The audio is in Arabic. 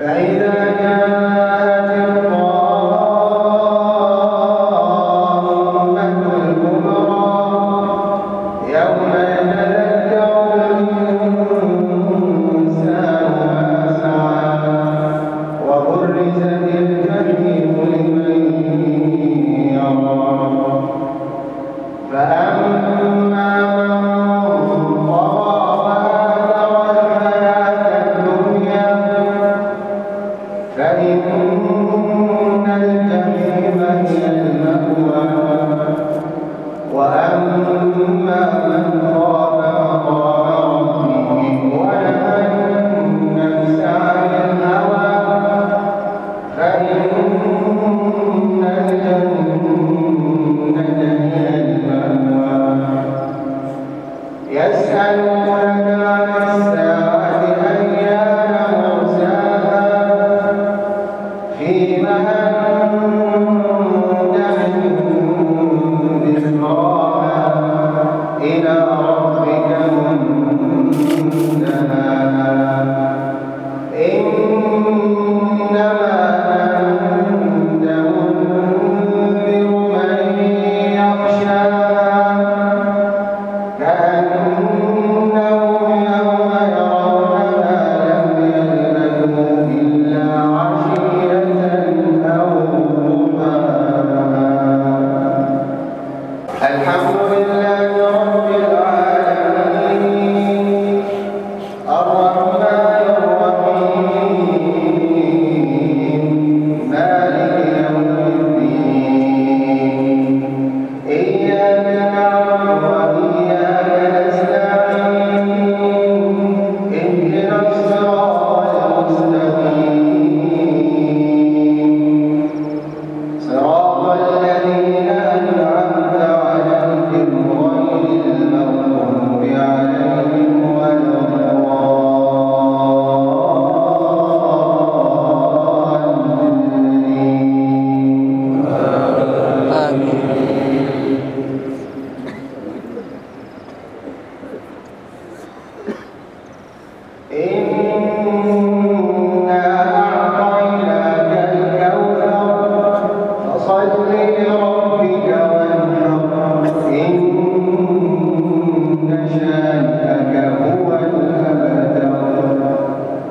فإذا كان فإن الجحيم هي المأوى. وأما من Amém.